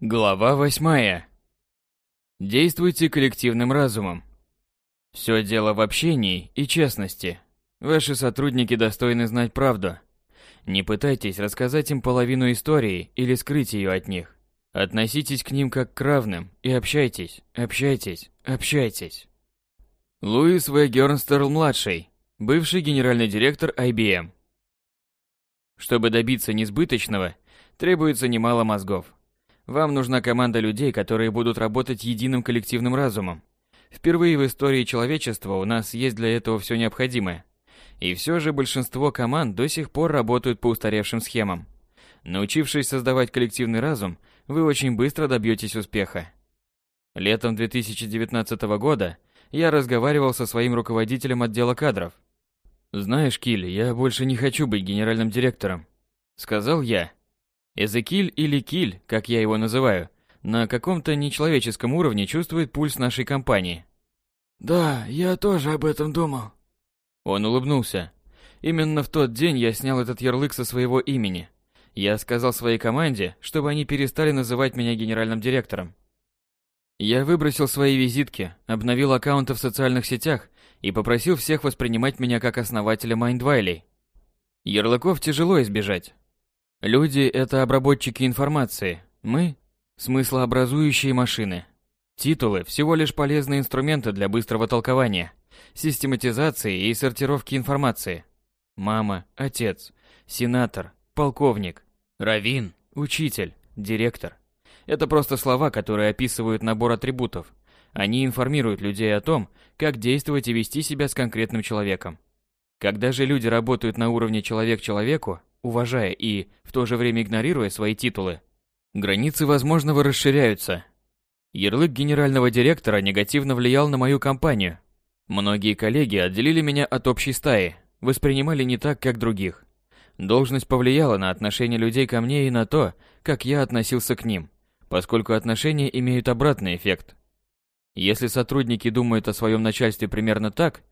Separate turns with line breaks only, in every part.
Глава восьмая. Действуйте коллективным разумом. Все дело в общении и честности. Ваши сотрудники достойны знать правду. Не пытайтесь рассказать им половину истории или скрыть ее от них. Относитесь к ним как к равным и общайтесь, общайтесь, общайтесь. Луис В. Гернстерл-младший, бывший генеральный директор IBM. Чтобы добиться несбыточного, требуется немало мозгов. Вам нужна команда людей, которые будут работать единым коллективным разумом. Впервые в истории человечества у нас есть для этого все необходимое. И все же большинство команд до сих пор работают по устаревшим схемам. Научившись создавать коллективный разум, вы очень быстро добьетесь успеха. Летом 2019 года я разговаривал со своим руководителем отдела кадров. «Знаешь, Киль, я больше не хочу быть генеральным директором», — сказал я. Эзекиль или Киль, как я его называю, на каком-то нечеловеческом уровне чувствует пульс нашей компании.
«Да, я тоже об этом думал».
Он улыбнулся. Именно в тот день я снял этот ярлык со своего имени. Я сказал своей команде, чтобы они перестали называть меня генеральным директором. Я выбросил свои визитки, обновил аккаунты в социальных сетях и попросил всех воспринимать меня как основателя Майндвайлей. Ярлыков тяжело избежать, Люди – это обработчики информации, мы – смыслообразующие машины. Титулы – всего лишь полезные инструменты для быстрого толкования, систематизации и сортировки информации. Мама, отец, сенатор, полковник, равин, учитель, директор. Это просто слова, которые описывают набор атрибутов. Они информируют людей о том, как действовать и вести себя с конкретным человеком. Когда же люди работают на уровне человек человеку, уважая и в то же время игнорируя свои титулы, границы возможного расширяются. Ярлык генерального директора негативно влиял на мою компанию. Многие коллеги отделили меня от общей стаи, воспринимали не так, как других. Должность повлияла на отношение людей ко мне и на то, как я относился к ним, поскольку отношения имеют обратный эффект. Если сотрудники думают о своем начальстве примерно так,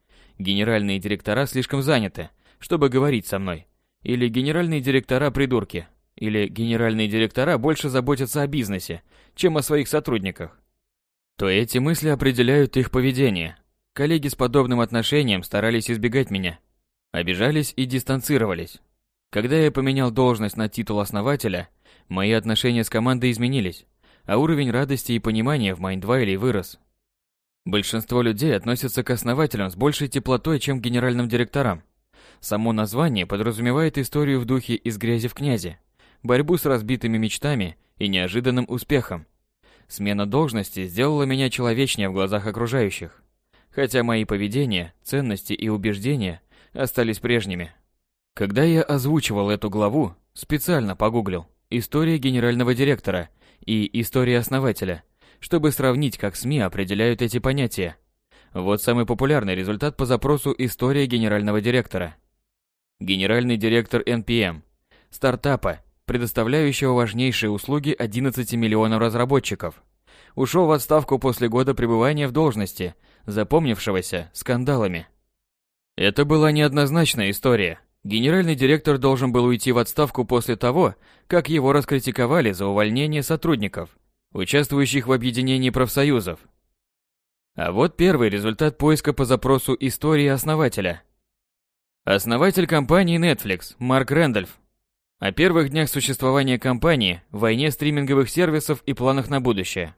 Генеральные директора слишком заняты, чтобы говорить со мной. Или генеральные директора придурки. Или генеральные директора больше заботятся о бизнесе, чем о своих сотрудниках. То эти мысли определяют их поведение. Коллеги с подобным отношением старались избегать меня. Обижались и дистанцировались. Когда я поменял должность на титул основателя, мои отношения с командой изменились, а уровень радости и понимания в Майндвайле вырос. Большинство людей относятся к основателям с большей теплотой, чем к генеральным директорам. Само название подразумевает историю в духе «из грязи в князи», борьбу с разбитыми мечтами и неожиданным успехом. Смена должности сделала меня человечнее в глазах окружающих, хотя мои поведения, ценности и убеждения остались прежними. Когда я озвучивал эту главу, специально погуглил «История генерального директора» и «История основателя», чтобы сравнить, как СМИ определяют эти понятия. Вот самый популярный результат по запросу «История генерального директора». Генеральный директор NPM – стартапа, предоставляющего важнейшие услуги 11 миллионам разработчиков. Ушел в отставку после года пребывания в должности, запомнившегося скандалами. Это была неоднозначная история. Генеральный директор должен был уйти в отставку после того, как его раскритиковали за увольнение сотрудников – участвующих в объединении профсоюзов. А вот первый результат поиска по запросу истории основателя. Основатель компании Netflix Марк Рэндольф о первых днях существования компании, войне стриминговых сервисов и планах на будущее.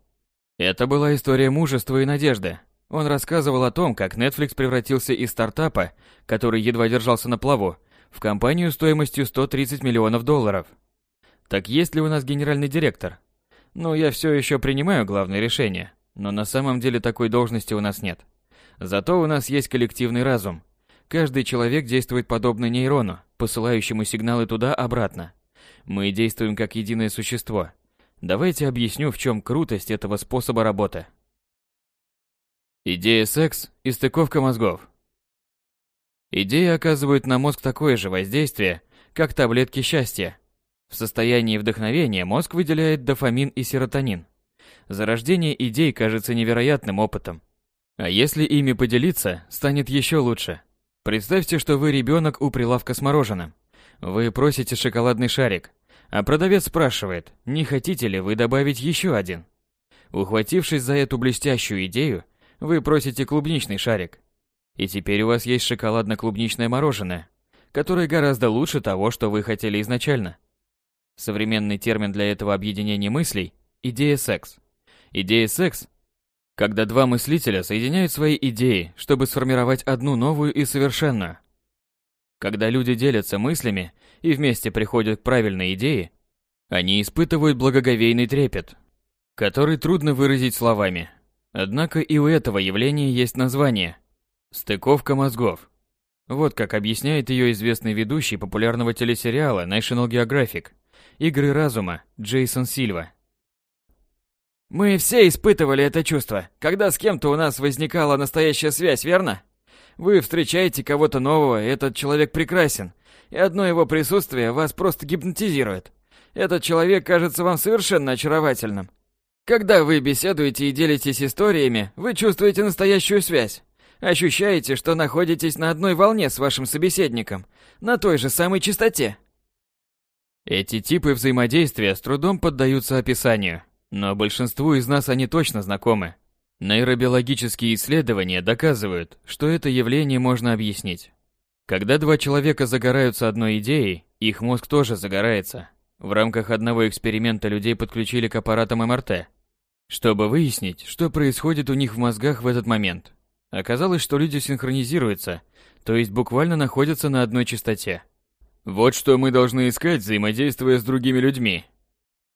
Это была история мужества и надежды. Он рассказывал о том, как Netflix превратился из стартапа, который едва держался на плаву, в компанию стоимостью 130 миллионов долларов. Так есть ли у нас генеральный директор? Ну, я все еще принимаю главные решения, но на самом деле такой должности у нас нет. Зато у нас есть коллективный разум. Каждый человек действует подобно нейрону, посылающему сигналы туда-обратно. Мы действуем как единое существо. Давайте объясню, в чем крутость этого способа работы. Идея секс и стыковка мозгов. Идея оказывает на мозг такое же воздействие, как таблетки счастья, в состоянии вдохновения мозг выделяет дофамин и серотонин. Зарождение идей кажется невероятным опытом. А если ими поделиться, станет еще лучше. Представьте, что вы ребенок у прилавка с мороженым. Вы просите шоколадный шарик, а продавец спрашивает, не хотите ли вы добавить еще один. Ухватившись за эту блестящую идею, вы просите клубничный шарик. И теперь у вас есть шоколадно-клубничное мороженое, которое гораздо лучше того, что вы хотели изначально. Современный термин для этого объединения мыслей – идея секс. Идея секс – когда два мыслителя соединяют свои идеи, чтобы сформировать одну новую и совершенную. Когда люди делятся мыслями и вместе приходят к правильной идее, они испытывают благоговейный трепет, который трудно выразить словами. Однако и у этого явления есть название – стыковка мозгов. Вот как объясняет ее известный ведущий популярного телесериала National Geographic – «Игры разума» Джейсон Сильва.
Мы все испытывали это чувство, когда с кем-то у нас возникала настоящая связь, верно? Вы встречаете кого-то нового, этот человек прекрасен, и одно его присутствие вас просто гипнотизирует. Этот человек кажется вам совершенно очаровательным. Когда вы беседуете и делитесь историями, вы чувствуете настоящую связь. Ощущаете, что находитесь на одной волне с вашим собеседником, на той же самой частоте.
Эти типы взаимодействия с трудом поддаются описанию, но большинству из нас они точно знакомы. Нейробиологические исследования доказывают, что это явление можно объяснить. Когда два человека загораются одной идеей, их мозг тоже загорается. В рамках одного эксперимента людей подключили к аппаратам МРТ, чтобы выяснить, что происходит у них в мозгах в этот момент. Оказалось, что люди синхронизируются, то есть буквально находятся на одной частоте – вот что мы должны искать, взаимодействуя с другими людьми.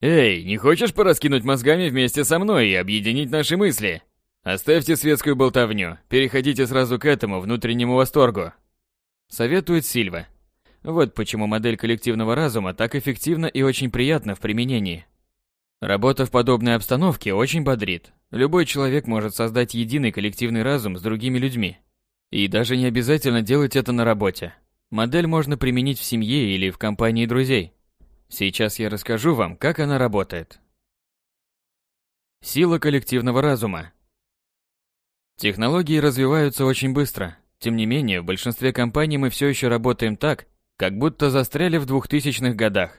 Эй, не хочешь пораскинуть мозгами вместе со мной и объединить наши мысли? Оставьте светскую болтовню, переходите сразу к этому внутреннему восторгу. Советует Сильва. Вот почему модель коллективного разума так эффективна и очень приятна в применении. Работа в подобной обстановке очень бодрит. Любой человек может создать единый коллективный разум с другими людьми. И даже не обязательно делать это на работе. Модель можно применить в семье или в компании друзей. Сейчас я расскажу вам, как она работает. Сила коллективного разума. Технологии развиваются очень быстро. Тем не менее, в большинстве компаний мы все еще работаем так, как будто застряли в 2000-х годах.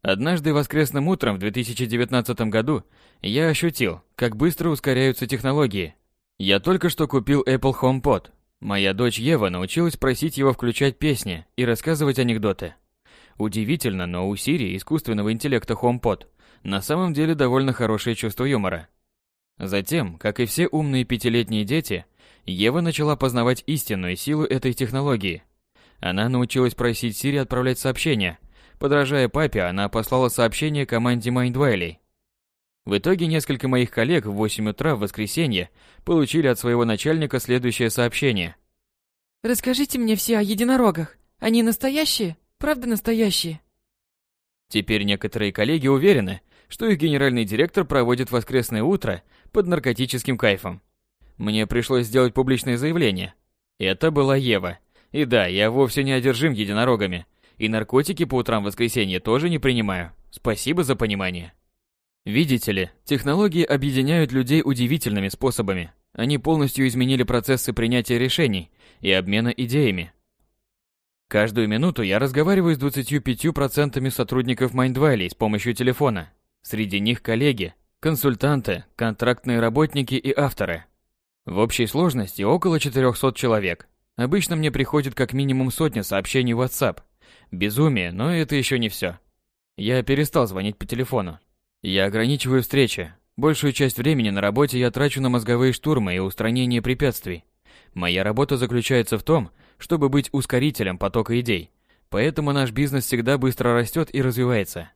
Однажды воскресным утром в 2019 году я ощутил, как быстро ускоряются технологии. Я только что купил Apple HomePod, Моя дочь Ева научилась просить его включать песни и рассказывать анекдоты. Удивительно, но у Сири искусственного интеллекта HomePod на самом деле довольно хорошее чувство юмора. Затем, как и все умные пятилетние дети, Ева начала познавать истинную силу этой технологии. Она научилась просить Сири отправлять сообщения. Подражая папе, она послала сообщение команде Майндвайлей, в итоге несколько моих коллег в 8 утра в воскресенье получили от своего начальника следующее сообщение.
«Расскажите мне все о единорогах. Они настоящие? Правда настоящие?»
Теперь некоторые коллеги уверены, что их генеральный директор проводит воскресное утро под наркотическим кайфом. Мне пришлось сделать публичное заявление. Это была Ева. И да, я вовсе не одержим единорогами. И наркотики по утрам воскресенья тоже не принимаю. Спасибо за понимание. Видите ли, технологии объединяют людей удивительными способами. Они полностью изменили процессы принятия решений и обмена идеями. Каждую минуту я разговариваю с 25% сотрудников Mindvalley с помощью телефона. Среди них коллеги, консультанты, контрактные работники и авторы. В общей сложности около 400 человек. Обычно мне приходит как минимум сотня сообщений в WhatsApp. Безумие, но это еще не все. Я перестал звонить по телефону, я ограничиваю встречи. Большую часть времени на работе я трачу на мозговые штурмы и устранение препятствий. Моя работа заключается в том, чтобы быть ускорителем потока идей. Поэтому наш бизнес всегда быстро растет и развивается.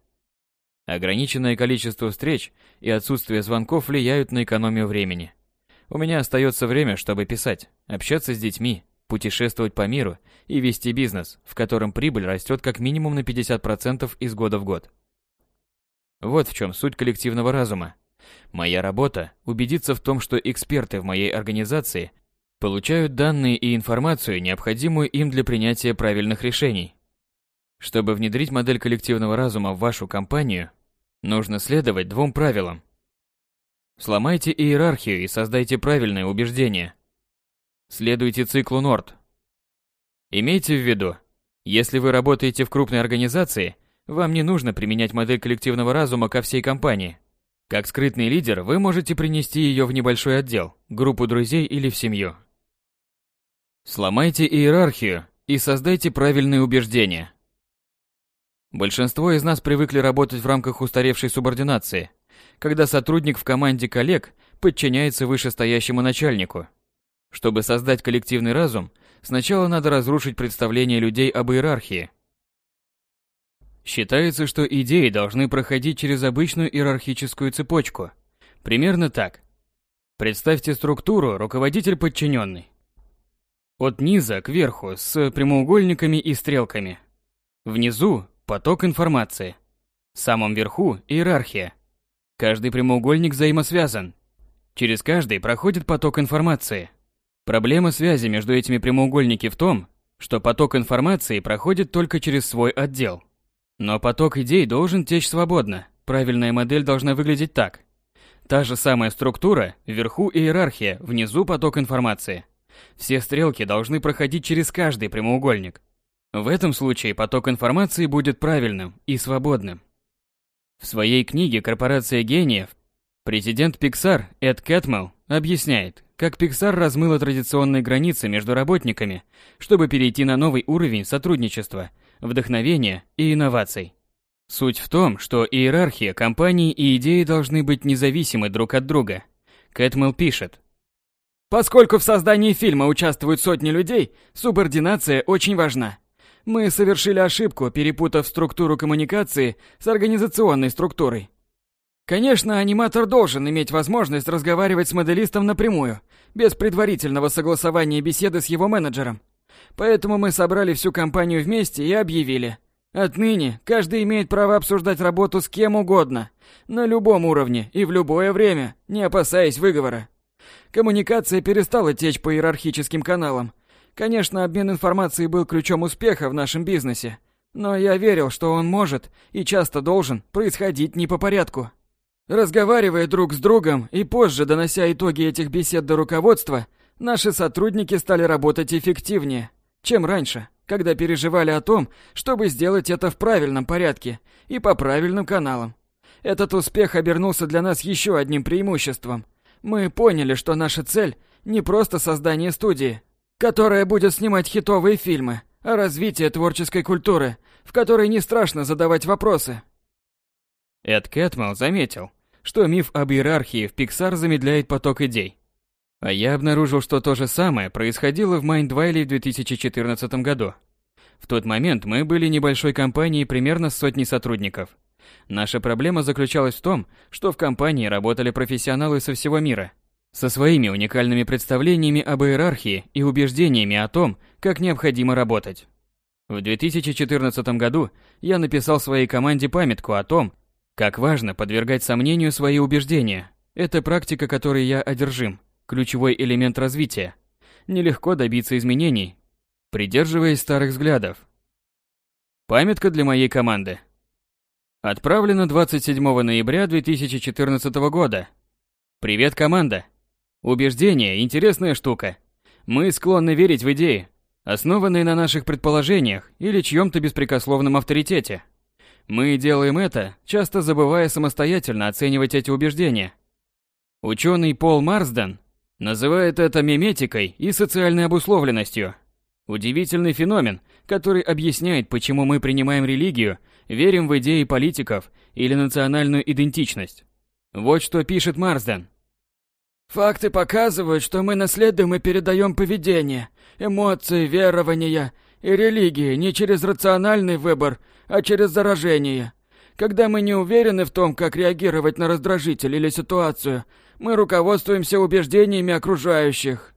Ограниченное количество встреч и отсутствие звонков влияют на экономию времени. У меня остается время, чтобы писать, общаться с детьми, путешествовать по миру и вести бизнес, в котором прибыль растет как минимум на 50% из года в год. Вот в чем суть коллективного разума. Моя работа – убедиться в том, что эксперты в моей организации получают данные и информацию, необходимую им для принятия правильных решений. Чтобы внедрить модель коллективного разума в вашу компанию, нужно следовать двум правилам. Сломайте иерархию и создайте правильное убеждение. Следуйте циклу Норд. Имейте в виду, если вы работаете в крупной организации – вам не нужно применять модель коллективного разума ко всей компании. Как скрытный лидер вы можете принести ее в небольшой отдел, группу друзей или в семью. Сломайте иерархию и создайте правильные убеждения. Большинство из нас привыкли работать в рамках устаревшей субординации, когда сотрудник в команде коллег подчиняется вышестоящему начальнику. Чтобы создать коллективный разум, сначала надо разрушить представление людей об иерархии, Считается, что идеи должны проходить через обычную иерархическую цепочку. Примерно так. Представьте структуру руководитель-подчиненный. От низа к верху с прямоугольниками и стрелками. Внизу – поток информации. В самом верху – иерархия. Каждый прямоугольник взаимосвязан. Через каждый проходит поток информации. Проблема связи между этими прямоугольниками в том, что поток информации проходит только через свой отдел – но поток идей должен течь свободно. Правильная модель должна выглядеть так. Та же самая структура, вверху иерархия, внизу поток информации. Все стрелки должны проходить через каждый прямоугольник. В этом случае поток информации будет правильным и свободным. В своей книге «Корпорация гениев» президент Pixar Эд Кэтмелл объясняет, как Pixar размыла традиционные границы между работниками, чтобы перейти на новый уровень сотрудничества – вдохновения и инноваций. Суть в том, что иерархия компании и идеи должны быть независимы друг от друга. Кэтмелл пишет. Поскольку в создании фильма участвуют сотни людей, субординация очень важна. Мы совершили ошибку, перепутав структуру коммуникации с организационной структурой. Конечно, аниматор должен иметь возможность разговаривать с моделистом напрямую, без предварительного согласования беседы с его менеджером. Поэтому мы собрали всю компанию вместе и объявили. Отныне каждый имеет право обсуждать работу с кем угодно, на любом уровне и в любое время, не опасаясь выговора. Коммуникация перестала течь по иерархическим каналам. Конечно, обмен информацией был ключом успеха в нашем бизнесе, но я верил, что он может и часто должен происходить не по порядку. Разговаривая друг с другом и позже донося итоги этих бесед до руководства, наши сотрудники стали работать эффективнее, чем раньше, когда переживали о том, чтобы сделать это в правильном порядке и по правильным каналам. Этот успех обернулся для нас еще одним преимуществом. Мы поняли, что наша цель не просто создание студии, которая будет снимать хитовые фильмы, а развитие творческой культуры, в которой не страшно задавать вопросы. Эд Кэтмал заметил, что миф об иерархии в Pixar замедляет поток идей. А я обнаружил, что то же самое происходило в Майндвайле в 2014 году. В тот момент мы были небольшой компанией примерно с сотней сотрудников. Наша проблема заключалась в том, что в компании работали профессионалы со всего мира, со своими уникальными представлениями об иерархии и убеждениями о том, как необходимо работать. В 2014 году я написал своей команде памятку о том, как важно подвергать сомнению свои убеждения. Это практика, которой я одержим ключевой элемент развития. Нелегко добиться изменений, придерживаясь старых взглядов. Памятка для моей команды. Отправлено 27 ноября 2014 года. Привет, команда. Убеждение – интересная штука. Мы склонны верить в идеи, основанные на наших предположениях или чьем-то беспрекословном авторитете. Мы делаем это, часто забывая самостоятельно оценивать эти убеждения. Ученый Пол Марсден Называет это меметикой и социальной обусловленностью. Удивительный феномен, который объясняет, почему мы принимаем религию, верим в идеи политиков или национальную идентичность. Вот что пишет Марсден. Факты показывают, что мы наследуем и передаем поведение, эмоции, верования и религии не через рациональный выбор, а через заражение – когда мы не уверены в том, как реагировать на раздражитель или ситуацию, мы руководствуемся убеждениями окружающих.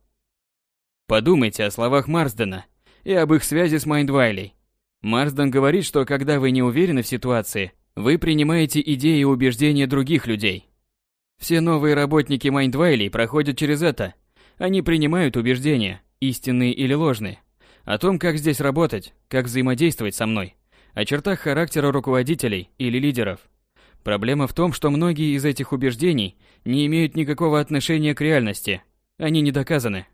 Подумайте о словах Марсдена и об их связи с Майндвайлей. Марсден говорит, что когда вы не уверены в ситуации, вы принимаете идеи и убеждения других людей. Все новые работники Майндвайлей проходят через это. Они принимают убеждения, истинные или ложные, о том, как здесь работать, как взаимодействовать со мной, о чертах характера руководителей или лидеров. Проблема в том, что многие из этих убеждений не имеют никакого отношения к реальности, они не доказаны.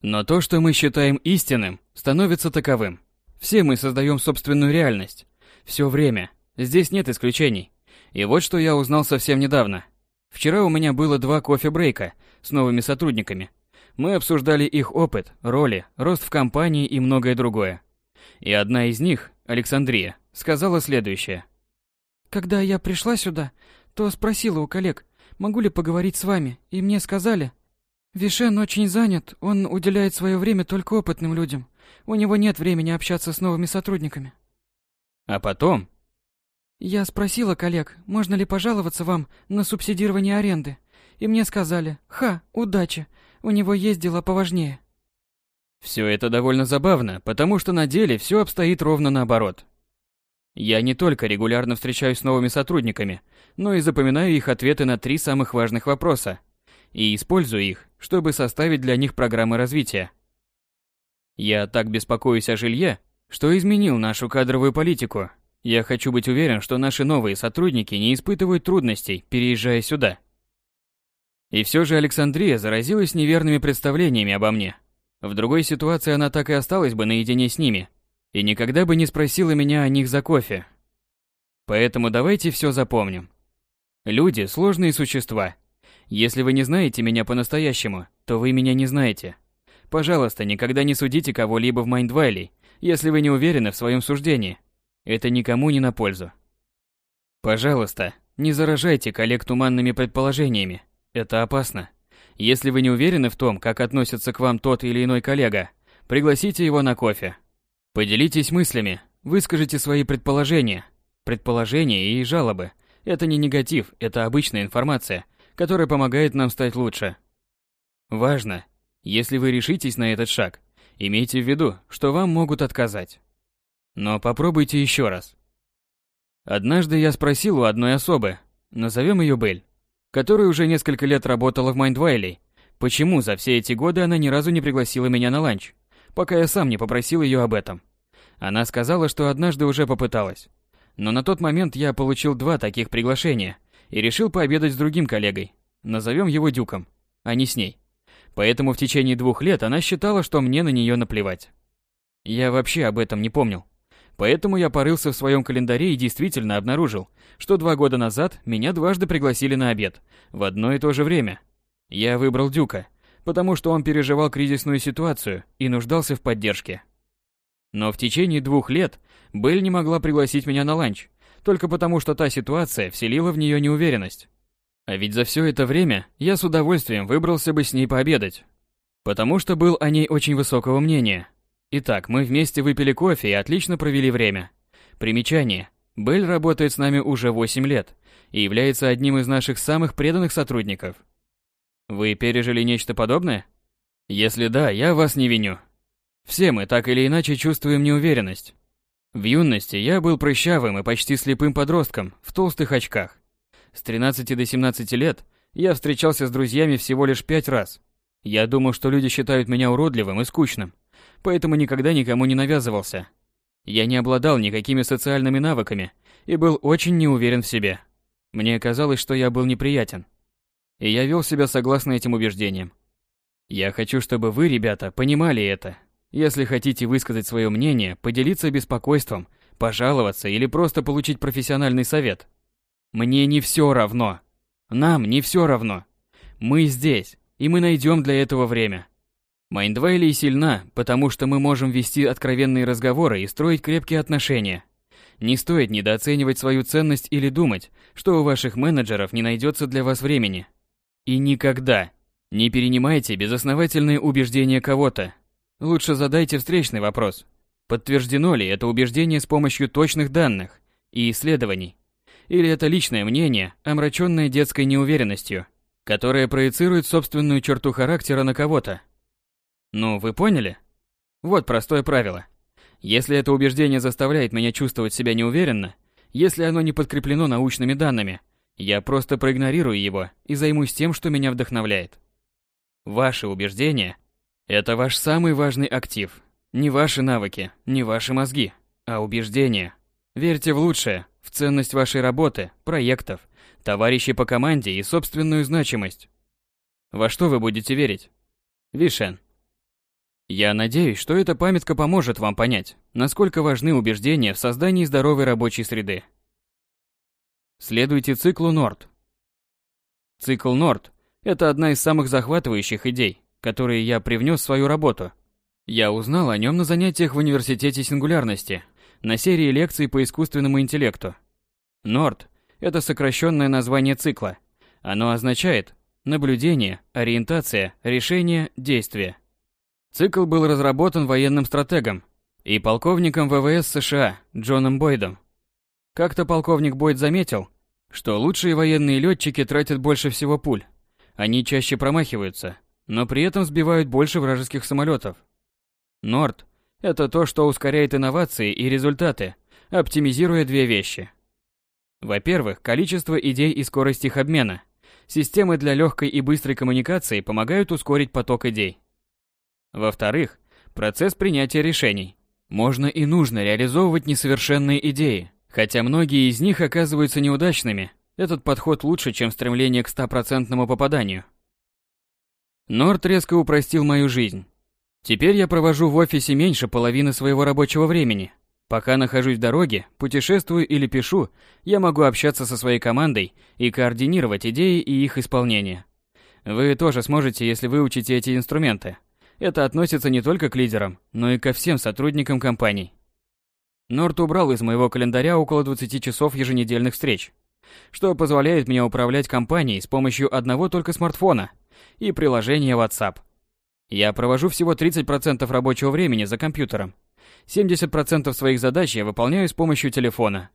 Но то, что мы считаем истинным, становится таковым. Все мы создаем собственную реальность. Все время. Здесь нет исключений. И вот что я узнал совсем недавно. Вчера у меня было два кофе-брейка с новыми сотрудниками. Мы обсуждали их опыт, роли, рост в компании и многое другое. И одна из них, Александрия, сказала следующее.
«Когда я пришла сюда, то спросила у коллег, могу ли поговорить с вами, и мне сказали...» «Вишен очень занят, он уделяет свое время только опытным людям. У него нет времени общаться с новыми сотрудниками».
«А потом?»
«Я спросила коллег, можно ли пожаловаться вам на субсидирование аренды, и мне сказали, ха, удачи, у него есть дела поважнее».
Все это довольно забавно, потому что на деле все обстоит ровно наоборот. Я не только регулярно встречаюсь с новыми сотрудниками, но и запоминаю их ответы на три самых важных вопроса и использую их, чтобы составить для них программы развития. Я так беспокоюсь о жилье, что изменил нашу кадровую политику. Я хочу быть уверен, что наши новые сотрудники не испытывают трудностей, переезжая сюда. И все же Александрия заразилась неверными представлениями обо мне. В другой ситуации она так и осталась бы наедине с ними и никогда бы не спросила меня о них за кофе. Поэтому давайте все запомним. Люди – сложные существа. Если вы не знаете меня по-настоящему, то вы меня не знаете. Пожалуйста, никогда не судите кого-либо в Майндвайле, если вы не уверены в своем суждении. Это никому не на пользу. Пожалуйста, не заражайте коллег туманными предположениями. Это опасно. Если вы не уверены в том, как относится к вам тот или иной коллега, пригласите его на кофе. Поделитесь мыслями, выскажите свои предположения. Предположения и жалобы – это не негатив, это обычная информация, которая помогает нам стать лучше. Важно, если вы решитесь на этот шаг, имейте в виду, что вам могут отказать. Но попробуйте еще раз. Однажды я спросил у одной особы, назовем ее Бель, которая уже несколько лет работала в Майндвайле. Почему за все эти годы она ни разу не пригласила меня на ланч, пока я сам не попросил ее об этом? Она сказала, что однажды уже попыталась. Но на тот момент я получил два таких приглашения и решил пообедать с другим коллегой. Назовем его Дюком, а не с ней. Поэтому в течение двух лет она считала, что мне на нее наплевать. Я вообще об этом не помнил. Поэтому я порылся в своем календаре и действительно обнаружил, что два года назад меня дважды пригласили на обед, в одно и то же время. Я выбрал Дюка, потому что он переживал кризисную ситуацию и нуждался в поддержке. Но в течение двух лет Белль не могла пригласить меня на ланч, только потому что та ситуация вселила в нее неуверенность. А ведь за все это время я с удовольствием выбрался бы с ней пообедать, потому что был о ней очень высокого мнения – Итак, мы вместе выпили кофе и отлично провели время. Примечание. Белль работает с нами уже 8 лет и является одним из наших самых преданных сотрудников. Вы пережили нечто подобное? Если да, я вас не виню. Все мы так или иначе чувствуем неуверенность. В юности я был прыщавым и почти слепым подростком в толстых очках. С 13 до 17 лет я встречался с друзьями всего лишь пять раз. Я думал, что люди считают меня уродливым и скучным поэтому никогда никому не навязывался. Я не обладал никакими социальными навыками и был очень неуверен в себе. Мне казалось, что я был неприятен. И я вел себя согласно этим убеждениям. Я хочу, чтобы вы, ребята, понимали это. Если хотите высказать свое мнение, поделиться беспокойством, пожаловаться или просто получить профессиональный совет. Мне не все равно. Нам не все равно. Мы здесь, и мы найдем для этого время. Майндвайли сильна, потому что мы можем вести откровенные разговоры и строить крепкие отношения. Не стоит недооценивать свою ценность или думать, что у ваших менеджеров не найдется для вас времени. И никогда не перенимайте безосновательные убеждения кого-то. Лучше задайте встречный вопрос. Подтверждено ли это убеждение с помощью точных данных и исследований? Или это личное мнение, омраченное детской неуверенностью, которое проецирует собственную черту характера на кого-то? Ну, вы поняли? Вот простое правило. Если это убеждение заставляет меня чувствовать себя неуверенно, если оно не подкреплено научными данными, я просто проигнорирую его и займусь тем, что меня вдохновляет. Ваши убеждения – это ваш самый важный актив. Не ваши навыки, не ваши мозги, а убеждения. Верьте в лучшее, в ценность вашей работы, проектов, товарищей по команде и собственную значимость. Во что вы будете верить? Вишен. Я надеюсь, что эта памятка поможет вам понять, насколько важны убеждения в создании здоровой рабочей среды. Следуйте циклу Норд. Цикл Норд – это одна из самых захватывающих идей, которые я привнес в свою работу. Я узнал о нем на занятиях в Университете Сингулярности, на серии лекций по искусственному интеллекту. Норд – это сокращенное название цикла. Оно означает наблюдение, ориентация, решение, действие. Цикл был разработан военным стратегом и полковником ВВС США Джоном Бойдом. Как-то полковник Бойд заметил, что лучшие военные летчики тратят больше всего пуль. Они чаще промахиваются, но при этом сбивают больше вражеских самолетов. Норд – это то, что ускоряет инновации и результаты, оптимизируя две вещи. Во-первых, количество идей и скорость их обмена. Системы для легкой и быстрой коммуникации помогают ускорить поток идей. Во-вторых, процесс принятия решений. Можно и нужно реализовывать несовершенные идеи, хотя многие из них оказываются неудачными. Этот подход лучше, чем стремление к стопроцентному попаданию. Норт резко упростил мою жизнь. Теперь я провожу в офисе меньше половины своего рабочего времени. Пока нахожусь в дороге, путешествую или пишу, я могу общаться со своей командой и координировать идеи и их исполнение. Вы тоже сможете, если выучите эти инструменты – это относится не только к лидерам, но и ко всем сотрудникам компаний. Норт убрал из моего календаря около 20 часов еженедельных встреч, что позволяет мне управлять компанией с помощью одного только смартфона и приложения WhatsApp. Я провожу всего 30% рабочего времени за компьютером. 70% своих задач я выполняю с помощью телефона.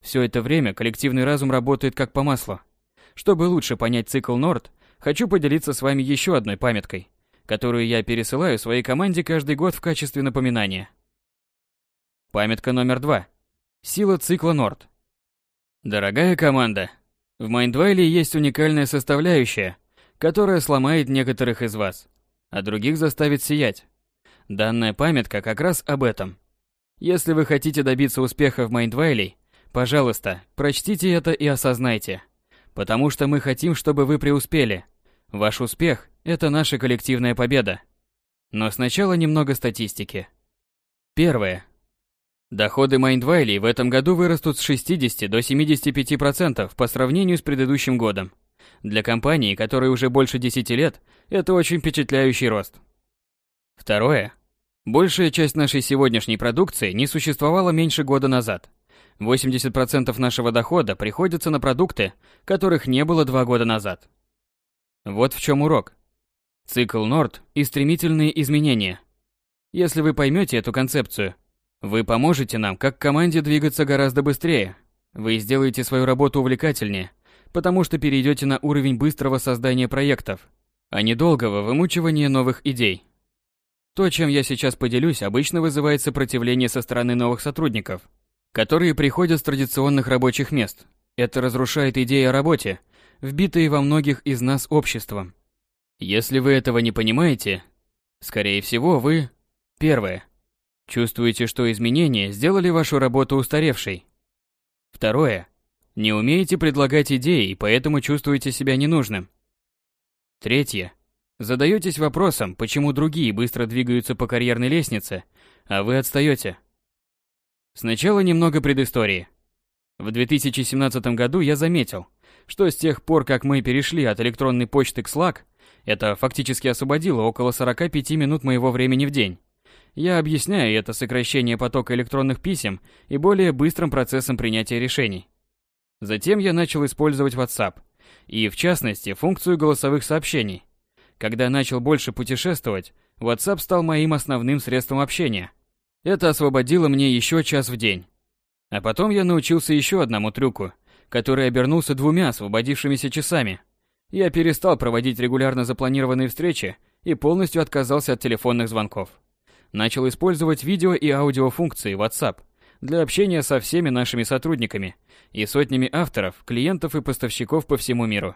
Все это время коллективный разум работает как по маслу. Чтобы лучше понять цикл Норд, хочу поделиться с вами еще одной памяткой которую я пересылаю своей команде каждый год в качестве напоминания. Памятка номер два. Сила цикла Норд. Дорогая команда, в Майндвайле есть уникальная составляющая, которая сломает некоторых из вас, а других заставит сиять. Данная памятка как раз об этом. Если вы хотите добиться успеха в Майндвайле, пожалуйста, прочтите это и осознайте. Потому что мы хотим, чтобы вы преуспели. Ваш успех это наша коллективная победа. Но сначала немного статистики. Первое. Доходы Майндвайли в этом году вырастут с 60 до 75% по сравнению с предыдущим годом. Для компании, которой уже больше 10 лет, это очень впечатляющий рост. Второе. Большая часть нашей сегодняшней продукции не существовала меньше года назад. 80% нашего дохода приходится на продукты, которых не было два года назад. Вот в чем урок. Цикл Норд и стремительные изменения. Если вы поймете эту концепцию, вы поможете нам как команде двигаться гораздо быстрее. Вы сделаете свою работу увлекательнее, потому что перейдете на уровень быстрого создания проектов, а не долгого вымучивания новых идей. То, чем я сейчас поделюсь, обычно вызывает сопротивление со стороны новых сотрудников, которые приходят с традиционных рабочих мест. Это разрушает идеи о работе, вбитые во многих из нас обществом. Если вы этого не понимаете, скорее всего, вы... Первое. Чувствуете, что изменения сделали вашу работу устаревшей. Второе. Не умеете предлагать идеи и поэтому чувствуете себя ненужным. Третье. Задаетесь вопросом, почему другие быстро двигаются по карьерной лестнице, а вы отстаете. Сначала немного предыстории. В 2017 году я заметил, что с тех пор, как мы перешли от электронной почты к Slack, это фактически освободило около 45 минут моего времени в день. Я объясняю это сокращение потока электронных писем и более быстрым процессом принятия решений. Затем я начал использовать WhatsApp, и в частности функцию голосовых сообщений. Когда начал больше путешествовать, WhatsApp стал моим основным средством общения. Это освободило мне еще час в день. А потом я научился еще одному трюку, который обернулся двумя освободившимися часами – я перестал проводить регулярно запланированные встречи и полностью отказался от телефонных звонков. Начал использовать видео и аудио функции WhatsApp для общения со всеми нашими сотрудниками и сотнями авторов, клиентов и поставщиков по всему миру.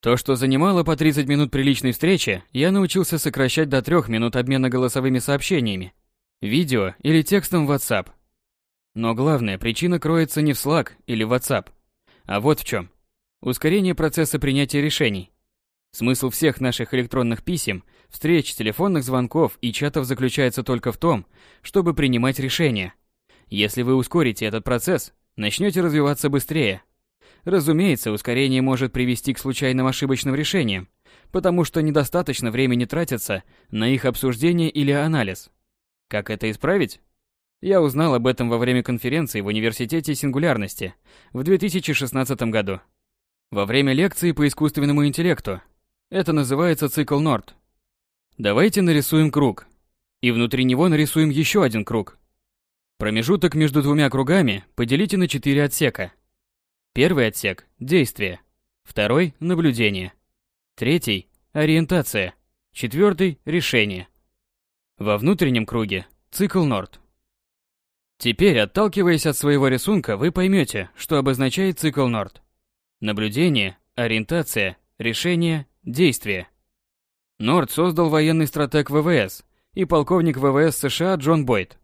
То, что занимало по 30 минут приличной встречи, я научился сокращать до 3 минут обмена голосовыми сообщениями, видео или текстом в WhatsApp. Но главная причина кроется не в Slack или WhatsApp. А вот в чем. Ускорение процесса принятия решений. Смысл всех наших электронных писем, встреч, телефонных звонков и чатов заключается только в том, чтобы принимать решения. Если вы ускорите этот процесс, начнете развиваться быстрее. Разумеется, ускорение может привести к случайным ошибочным решениям, потому что недостаточно времени тратится на их обсуждение или анализ. Как это исправить? Я узнал об этом во время конференции в Университете Сингулярности в 2016 году во время лекции по искусственному интеллекту. Это называется цикл Норд. Давайте нарисуем круг. И внутри него нарисуем еще один круг. Промежуток между двумя кругами поделите на четыре отсека. Первый отсек – действие. Второй – наблюдение. Третий – ориентация. Четвертый – решение. Во внутреннем круге – цикл Норд. Теперь, отталкиваясь от своего рисунка, вы поймете, что обозначает цикл Норд. Наблюдение, ориентация, решение, действие. Норд создал военный стратег ВВС и полковник ВВС США Джон Бойд.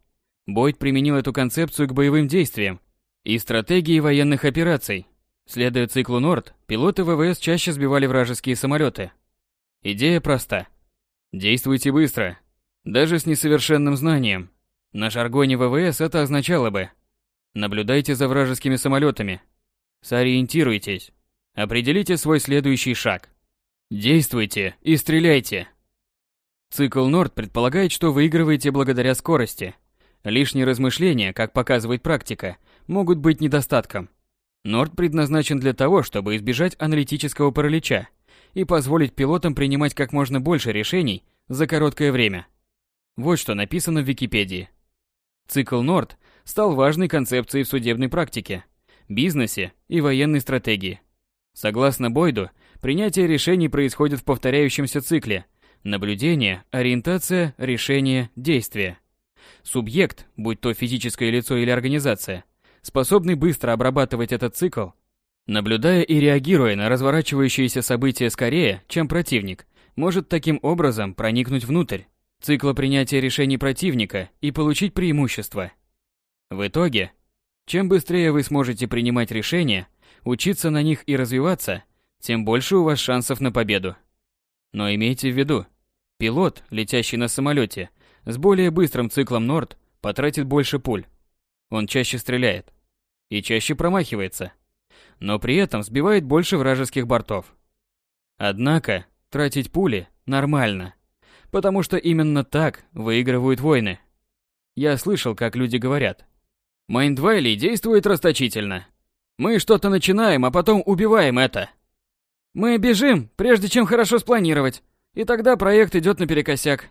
Бойд применил эту концепцию к боевым действиям и стратегии военных операций. Следуя циклу Норд, пилоты ВВС чаще сбивали вражеские самолеты. Идея проста. Действуйте быстро, даже с несовершенным знанием. На жаргоне ВВС это означало бы «Наблюдайте за вражескими самолетами, Сориентируйтесь. Определите свой следующий шаг. Действуйте и стреляйте. Цикл Норд предполагает, что выигрываете благодаря скорости. Лишние размышления, как показывает практика, могут быть недостатком. Норд предназначен для того, чтобы избежать аналитического паралича и позволить пилотам принимать как можно больше решений за короткое время. Вот что написано в Википедии. Цикл Норд стал важной концепцией в судебной практике – бизнесе и военной стратегии. Согласно Бойду, принятие решений происходит в повторяющемся цикле наблюдение, ориентация, решение, действие. Субъект, будь то физическое лицо или организация, способный быстро обрабатывать этот цикл, наблюдая и реагируя на разворачивающиеся события скорее, чем противник, может таким образом проникнуть внутрь цикла принятия решений противника и получить преимущество. В итоге, чем быстрее вы сможете принимать решения, учиться на них и развиваться, тем больше у вас шансов на победу. Но имейте в виду, пилот, летящий на самолете, с более быстрым циклом Норд, потратит больше пуль. Он чаще стреляет и чаще промахивается, но при этом сбивает больше вражеских бортов. Однако, тратить пули нормально, потому что именно так выигрывают войны. Я слышал, как люди говорят – Майндвайли действует расточительно. Мы что-то начинаем, а потом убиваем это. Мы бежим, прежде чем хорошо спланировать, и тогда проект идет наперекосяк.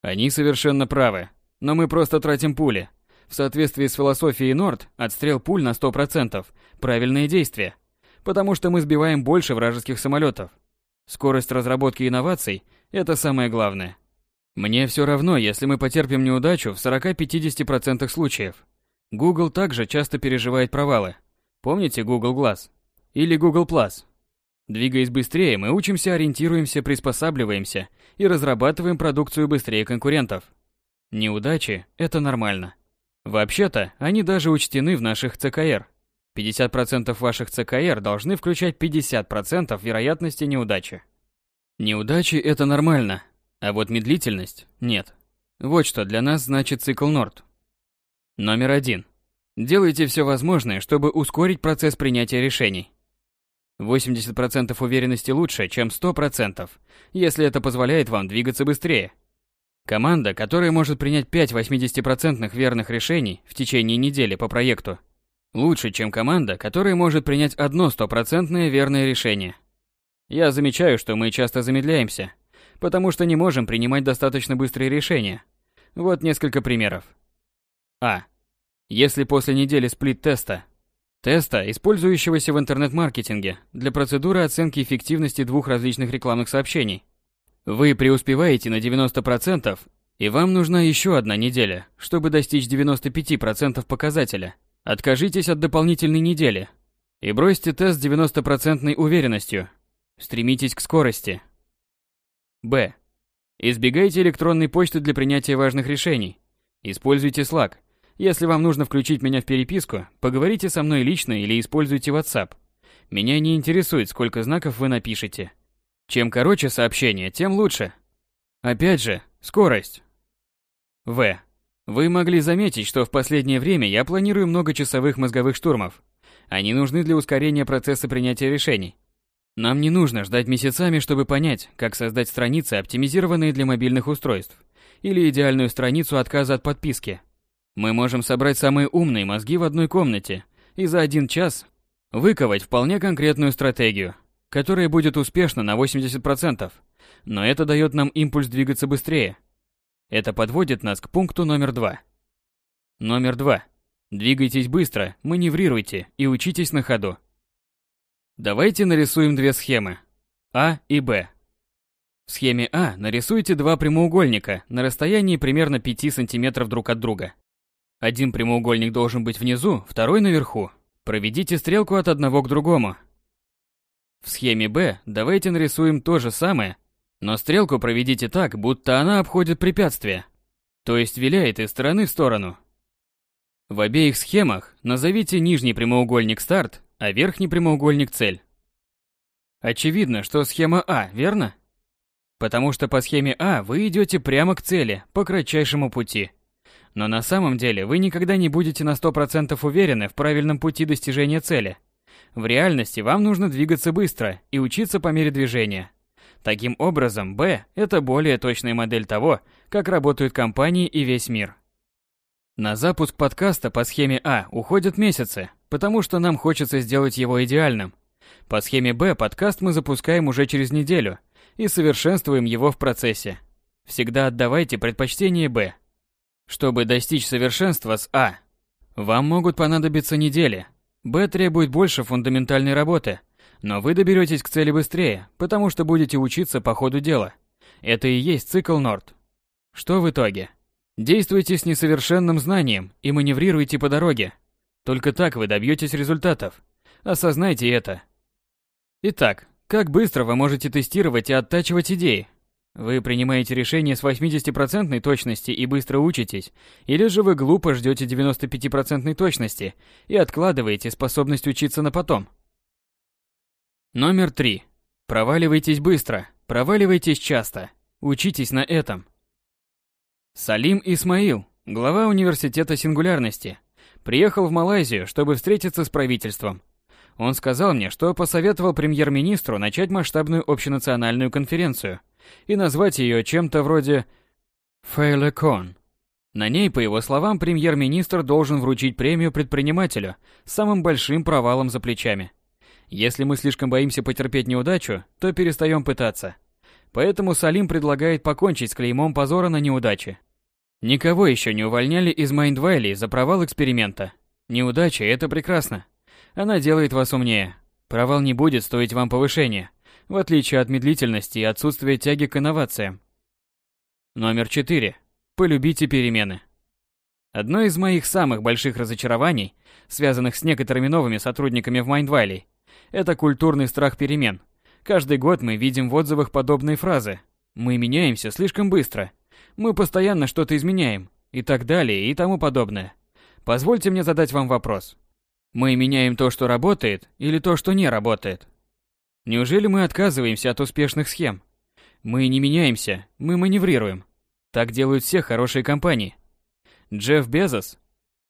Они совершенно правы, но мы просто тратим пули. В соответствии с философией Норд, отстрел пуль на 100% – правильное действие, потому что мы сбиваем больше вражеских самолетов. Скорость разработки инноваций – это самое главное. Мне все равно, если мы потерпим неудачу в 40-50% случаев. Google также часто переживает провалы. Помните Google Glass? Или Google Plus? Двигаясь быстрее, мы учимся, ориентируемся, приспосабливаемся и разрабатываем продукцию быстрее конкурентов. Неудачи – это нормально. Вообще-то, они даже учтены в наших ЦКР. 50% ваших ЦКР должны включать 50% вероятности неудачи. Неудачи – это нормально, а вот медлительность – нет. Вот что для нас значит цикл Норд. Номер один. Делайте все возможное, чтобы ускорить процесс принятия решений. 80% уверенности лучше, чем 100%, если это позволяет вам двигаться быстрее. Команда, которая может принять 5 80% верных решений в течение недели по проекту, лучше, чем команда, которая может принять одно 100% верное решение. Я замечаю, что мы часто замедляемся, потому что не можем принимать достаточно быстрые решения. Вот несколько примеров. А. Если после недели сплит-теста, теста, использующегося в интернет-маркетинге для процедуры оценки эффективности двух различных рекламных сообщений, вы преуспеваете на 90%, и вам нужна еще одна неделя, чтобы достичь 95% показателя. Откажитесь от дополнительной недели и бросьте тест с 90% уверенностью. Стремитесь к скорости. Б. Избегайте электронной почты для принятия важных решений. Используйте Slack – если вам нужно включить меня в переписку, поговорите со мной лично или используйте WhatsApp. Меня не интересует, сколько знаков вы напишете. Чем короче сообщение, тем лучше. Опять же, скорость. В. Вы могли заметить, что в последнее время я планирую многочасовых мозговых штурмов. Они нужны для ускорения процесса принятия решений. Нам не нужно ждать месяцами, чтобы понять, как создать страницы, оптимизированные для мобильных устройств, или идеальную страницу отказа от подписки – мы можем собрать самые умные мозги в одной комнате и за один час выковать вполне конкретную стратегию, которая будет успешна на 80%, но это дает нам импульс двигаться быстрее. Это подводит нас к пункту номер два. Номер два. Двигайтесь быстро, маневрируйте и учитесь на ходу. Давайте нарисуем две схемы. А и Б. В схеме А нарисуйте два прямоугольника на расстоянии примерно 5 см друг от друга. Один прямоугольник должен быть внизу, второй наверху. Проведите стрелку от одного к другому. В схеме Б давайте нарисуем то же самое, но стрелку проведите так, будто она обходит препятствие, то есть виляет из стороны в сторону. В обеих схемах назовите нижний прямоугольник старт, а верхний прямоугольник цель. Очевидно, что схема А, верно? Потому что по схеме А вы идете прямо к цели, по кратчайшему пути – но на самом деле вы никогда не будете на 100% уверены в правильном пути достижения цели. В реальности вам нужно двигаться быстро и учиться по мере движения. Таким образом, Б – это более точная модель того, как работают компании и весь мир. На запуск подкаста по схеме А уходят месяцы, потому что нам хочется сделать его идеальным. По схеме Б подкаст мы запускаем уже через неделю и совершенствуем его в процессе. Всегда отдавайте предпочтение Б. Чтобы достичь совершенства с А, вам могут понадобиться недели. Б требует больше фундаментальной работы, но вы доберетесь к цели быстрее, потому что будете учиться по ходу дела. Это и есть цикл Норд. Что в итоге? Действуйте с несовершенным знанием и маневрируйте по дороге. Только так вы добьетесь результатов. Осознайте это. Итак, как быстро вы можете тестировать и оттачивать идеи, вы принимаете решение с 80% точности и быстро учитесь, или же вы глупо ждете 95% точности и откладываете способность учиться на потом. Номер три. Проваливайтесь быстро, проваливайтесь часто, учитесь на этом. Салим Исмаил, глава университета сингулярности, приехал в Малайзию, чтобы встретиться с правительством – он сказал мне, что посоветовал премьер-министру начать масштабную общенациональную конференцию и назвать ее чем-то вроде «Фейлекон». На ней, по его словам, премьер-министр должен вручить премию предпринимателю с самым большим провалом за плечами. Если мы слишком боимся потерпеть неудачу, то перестаем пытаться. Поэтому Салим предлагает покончить с клеймом позора на неудачи. Никого еще не увольняли из Майндвайли за провал эксперимента. Неудача – это прекрасно. Она делает вас умнее. Провал не будет стоить вам повышения, в отличие от медлительности и отсутствия тяги к инновациям. Номер 4. Полюбите перемены. Одно из моих самых больших разочарований, связанных с некоторыми новыми сотрудниками в Майндвалли, это культурный страх перемен. Каждый год мы видим в отзывах подобные фразы. Мы меняемся слишком быстро. Мы постоянно что-то изменяем. И так далее, и тому подобное. Позвольте мне задать вам вопрос. Мы меняем то, что работает, или то, что не работает. Неужели мы отказываемся от успешных схем? Мы не меняемся, мы маневрируем. Так делают все хорошие компании. Джефф Безос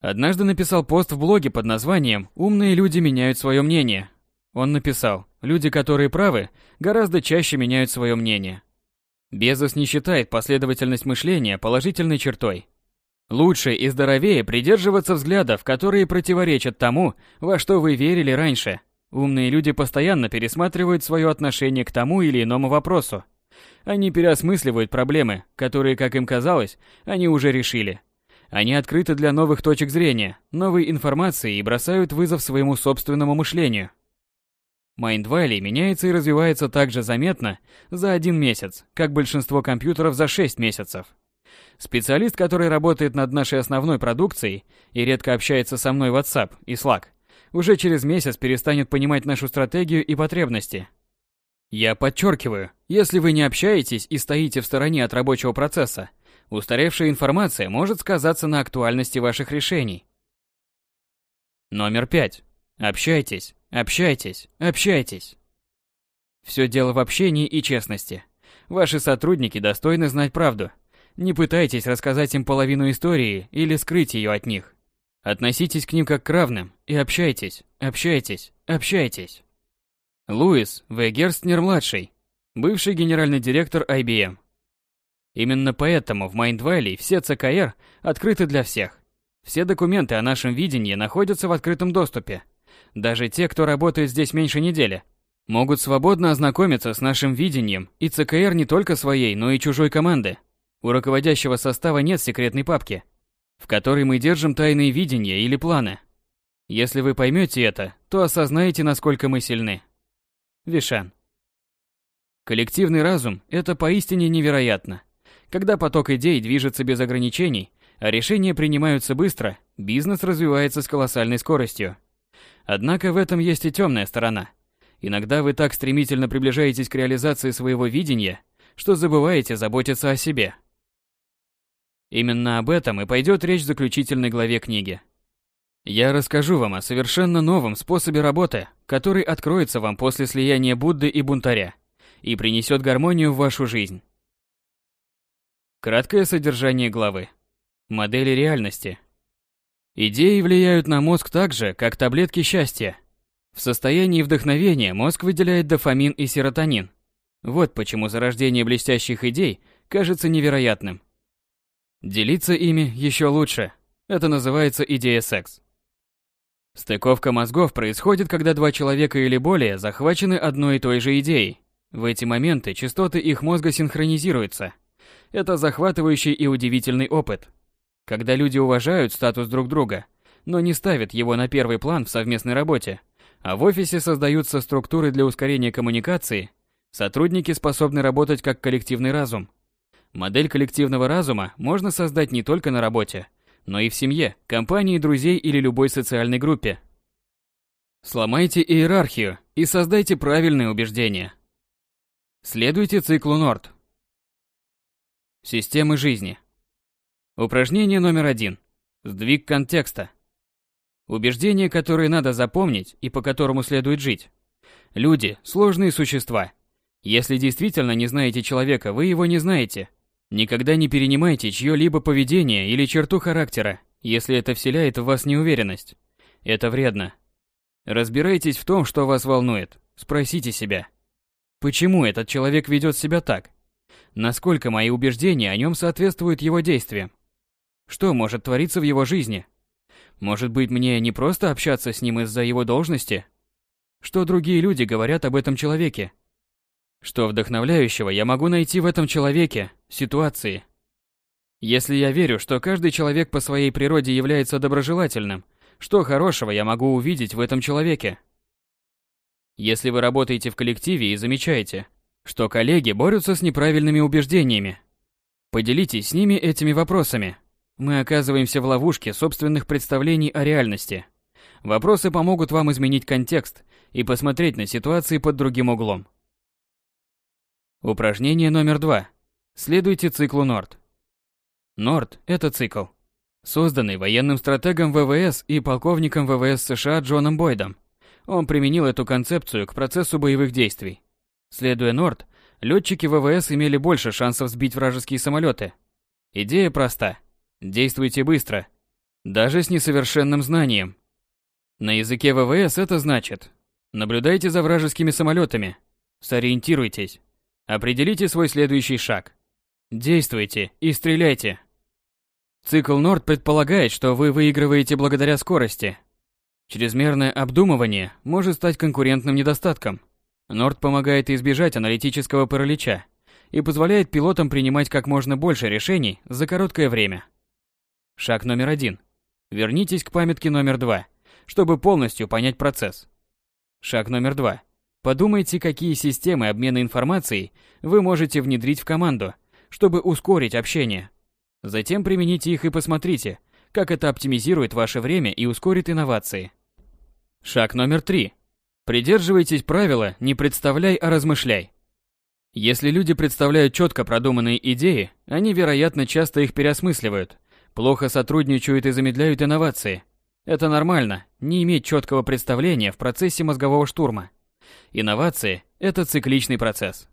однажды написал пост в блоге под названием «Умные люди меняют свое мнение». Он написал, люди, которые правы, гораздо чаще меняют свое мнение. Безос не считает последовательность мышления положительной чертой. Лучше и здоровее придерживаться взглядов, которые противоречат тому, во что вы верили раньше. Умные люди постоянно пересматривают свое отношение к тому или иному вопросу. Они переосмысливают проблемы, которые, как им казалось, они уже решили. Они открыты для новых точек зрения, новой информации и бросают вызов своему собственному мышлению. Майндвали меняется и развивается так же заметно за один месяц, как большинство компьютеров за 6 месяцев. Специалист, который работает над нашей основной продукцией и редко общается со мной в WhatsApp и Slack, уже через месяц перестанет понимать нашу стратегию и потребности. Я подчеркиваю, если вы не общаетесь и стоите в стороне от рабочего процесса, устаревшая информация может сказаться на актуальности ваших решений. Номер пять. Общайтесь, общайтесь, общайтесь. Все дело в общении и честности. Ваши сотрудники достойны знать правду – не пытайтесь рассказать им половину истории или скрыть ее от них. Относитесь к ним как к равным и общайтесь, общайтесь, общайтесь. Луис В. Герстнер-младший, бывший генеральный директор IBM. Именно поэтому в Майндвайле все ЦКР открыты для всех. Все документы о нашем видении находятся в открытом доступе. Даже те, кто работает здесь меньше недели, могут свободно ознакомиться с нашим видением и ЦКР не только своей, но и чужой команды. У руководящего состава нет секретной папки, в которой мы держим тайные видения или планы. Если вы поймете это, то осознаете, насколько мы сильны. Вишан. Коллективный разум – это поистине невероятно. Когда поток идей движется без ограничений, а решения принимаются быстро, бизнес развивается с колоссальной скоростью. Однако в этом есть и темная сторона. Иногда вы так стремительно приближаетесь к реализации своего видения, что забываете заботиться о себе. Именно об этом и пойдет речь в заключительной главе книги. Я расскажу вам о совершенно новом способе работы, который откроется вам после слияния Будды и бунтаря и принесет гармонию в вашу жизнь. Краткое содержание главы. Модели реальности. Идеи влияют на мозг так же, как таблетки счастья. В состоянии вдохновения мозг выделяет дофамин и серотонин. Вот почему зарождение блестящих идей кажется невероятным – Делиться ими еще лучше. Это называется идея секс. Стыковка мозгов происходит, когда два человека или более захвачены одной и той же идеей. В эти моменты частоты их мозга синхронизируются. Это захватывающий и удивительный опыт. Когда люди уважают статус друг друга, но не ставят его на первый план в совместной работе, а в офисе создаются структуры для ускорения коммуникации, сотрудники способны работать как коллективный разум, Модель коллективного разума можно создать не только на работе, но и в семье, компании друзей или любой социальной группе. Сломайте иерархию и создайте правильные убеждения. Следуйте циклу Норд. Системы жизни. Упражнение номер один. Сдвиг контекста. Убеждения, которые надо запомнить и по которому следует жить. Люди – сложные существа. Если действительно не знаете человека, вы его не знаете. Никогда не перенимайте чье-либо поведение или черту характера, если это вселяет в вас неуверенность. Это вредно. Разбирайтесь в том, что вас волнует. Спросите себя, почему этот человек ведет себя так? Насколько мои убеждения о нем соответствуют его действиям? Что может твориться в его жизни? Может быть, мне не просто общаться с ним из-за его должности? Что другие люди говорят об этом человеке? Что вдохновляющего я могу найти в этом человеке, ситуации? Если я верю, что каждый человек по своей природе является доброжелательным, что хорошего я могу увидеть в этом человеке? Если вы работаете в коллективе и замечаете, что коллеги борются с неправильными убеждениями, поделитесь с ними этими вопросами. Мы оказываемся в ловушке собственных представлений о реальности. Вопросы помогут вам изменить контекст и посмотреть на ситуации под другим углом. Упражнение номер два. Следуйте циклу Норд. Норд – это цикл, созданный военным стратегом ВВС и полковником ВВС США Джоном Бойдом. Он применил эту концепцию к процессу боевых действий. Следуя Норд, летчики ВВС имели больше шансов сбить вражеские самолеты. Идея проста. Действуйте быстро. Даже с несовершенным знанием. На языке ВВС это значит «наблюдайте за вражескими самолетами, сориентируйтесь, Определите свой следующий шаг. Действуйте и стреляйте. Цикл Норд предполагает, что вы выигрываете благодаря скорости. Чрезмерное обдумывание может стать конкурентным недостатком. Норд помогает избежать аналитического паралича и позволяет пилотам принимать как можно больше решений за короткое время. Шаг номер один. Вернитесь к памятке номер два, чтобы полностью понять процесс. Шаг номер два. Подумайте, какие системы обмена информацией вы можете внедрить в команду, чтобы ускорить общение. Затем примените их и посмотрите, как это оптимизирует ваше время и ускорит инновации. Шаг номер три. Придерживайтесь правила «не представляй, а размышляй». Если люди представляют четко продуманные идеи, они, вероятно, часто их переосмысливают, плохо сотрудничают и замедляют инновации. Это нормально, не иметь четкого представления в процессе мозгового штурма – Инновации – это цикличный процесс.